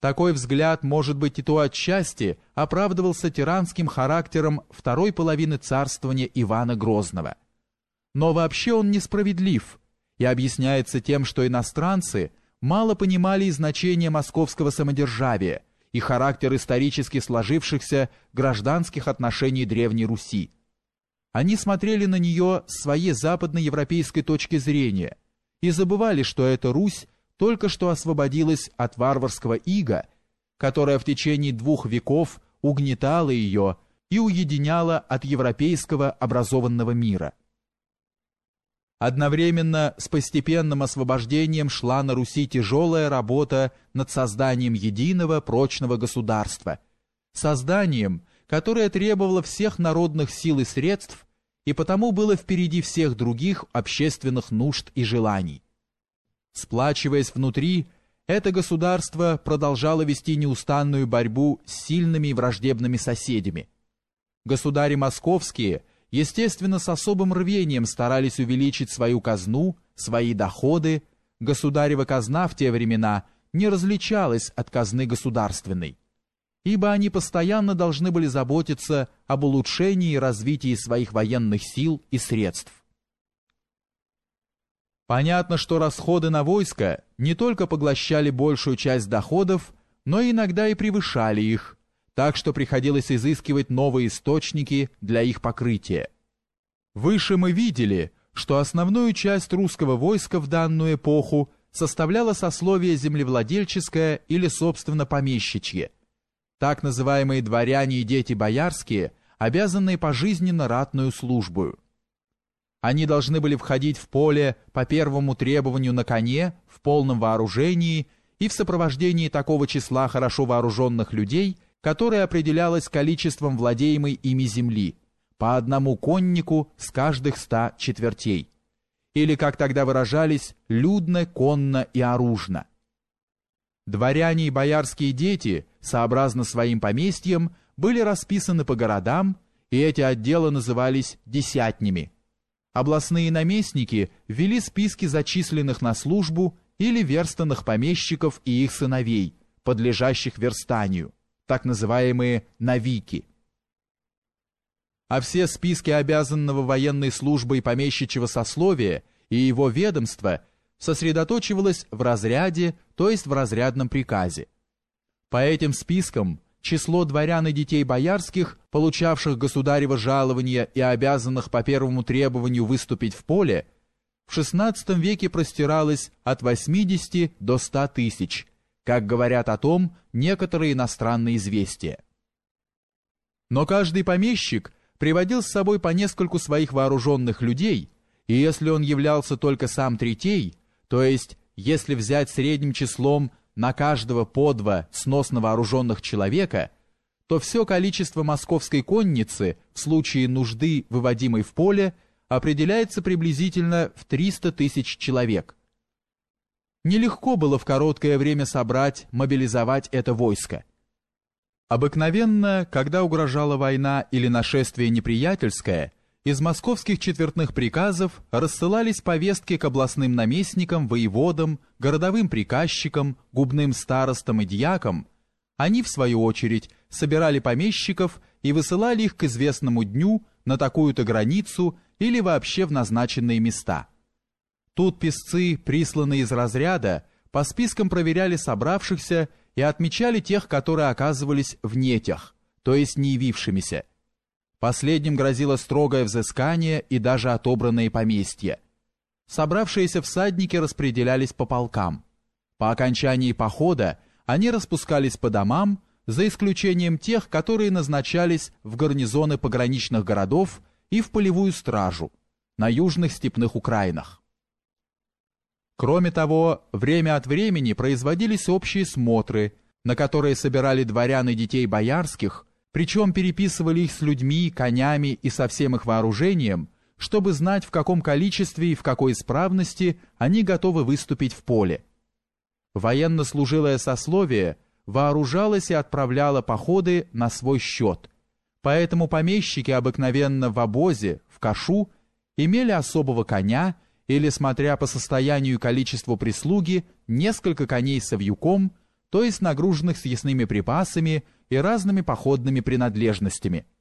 Такой взгляд, может быть, и то отчасти оправдывался тиранским характером второй половины царствования Ивана Грозного. Но вообще он несправедлив и объясняется тем, что иностранцы мало понимали значение московского самодержавия и характер исторически сложившихся гражданских отношений Древней Руси. Они смотрели на нее с своей западноевропейской точки зрения и забывали, что эта Русь только что освободилась от варварского ига, которая в течение двух веков угнетала ее и уединяла от европейского образованного мира. Одновременно с постепенным освобождением шла на Руси тяжелая работа над созданием единого прочного государства, созданием, которое требовало всех народных сил и средств и потому было впереди всех других общественных нужд и желаний. Сплачиваясь внутри, это государство продолжало вести неустанную борьбу с сильными и враждебными соседями. Государи московские, естественно, с особым рвением старались увеличить свою казну, свои доходы. Государева казна в те времена не различалась от казны государственной, ибо они постоянно должны были заботиться об улучшении и развитии своих военных сил и средств. Понятно, что расходы на войско не только поглощали большую часть доходов, но иногда и превышали их, так что приходилось изыскивать новые источники для их покрытия. Выше мы видели, что основную часть русского войска в данную эпоху составляло сословие землевладельческое или собственно помещичье. Так называемые дворяне и дети боярские, обязанные пожизненно ратную службу. Они должны были входить в поле по первому требованию на коне, в полном вооружении и в сопровождении такого числа хорошо вооруженных людей, которое определялось количеством владеемой ими земли, по одному коннику с каждых ста четвертей. Или, как тогда выражались, людно, конно и оружно. Дворяне и боярские дети, сообразно своим поместьям, были расписаны по городам, и эти отделы назывались «десятнями», областные наместники ввели списки зачисленных на службу или верстанных помещиков и их сыновей, подлежащих верстанию, так называемые «навики». А все списки обязанного военной службой помещичьего сословия и его ведомства сосредоточивалось в разряде, то есть в разрядном приказе. По этим спискам число дворян и детей боярских, получавших государево жалование и обязанных по первому требованию выступить в поле, в XVI веке простиралось от 80 до 100 тысяч, как говорят о том некоторые иностранные известия. Но каждый помещик приводил с собой по нескольку своих вооруженных людей, и если он являлся только сам третей, то есть если взять средним числом на каждого по два сносно вооруженных человека, то все количество московской конницы в случае нужды, выводимой в поле, определяется приблизительно в 300 тысяч человек. Нелегко было в короткое время собрать, мобилизовать это войско. Обыкновенно, когда угрожала война или нашествие неприятельское, из московских четвертных приказов рассылались повестки к областным наместникам, воеводам, городовым приказчикам, губным старостам и дьякам. Они, в свою очередь, собирали помещиков и высылали их к известному дню на такую-то границу или вообще в назначенные места. Тут писцы, присланные из разряда, по спискам проверяли собравшихся и отмечали тех, которые оказывались в нетях, то есть не явившимися, Последним грозило строгое взыскание и даже отобранные поместья. Собравшиеся всадники распределялись по полкам. По окончании похода они распускались по домам, за исключением тех, которые назначались в гарнизоны пограничных городов и в полевую стражу на южных степных Украинах. Кроме того, время от времени производились общие смотры, на которые собирали дворян и детей боярских, причем переписывали их с людьми, конями и со всем их вооружением, чтобы знать, в каком количестве и в какой исправности они готовы выступить в поле. Военно-служилое сословие вооружалось и отправляло походы на свой счет, поэтому помещики обыкновенно в обозе, в кашу, имели особого коня или, смотря по состоянию и количеству прислуги, несколько коней с вьюком, то есть нагруженных съестными припасами и разными походными принадлежностями –